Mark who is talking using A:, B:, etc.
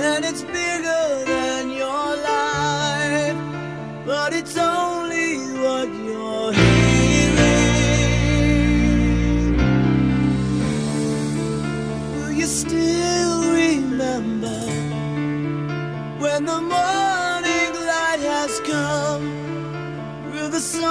A: and it's bigger than your life, but it's only what you're hearing. Will you still remember when the morning light has come? Will the sun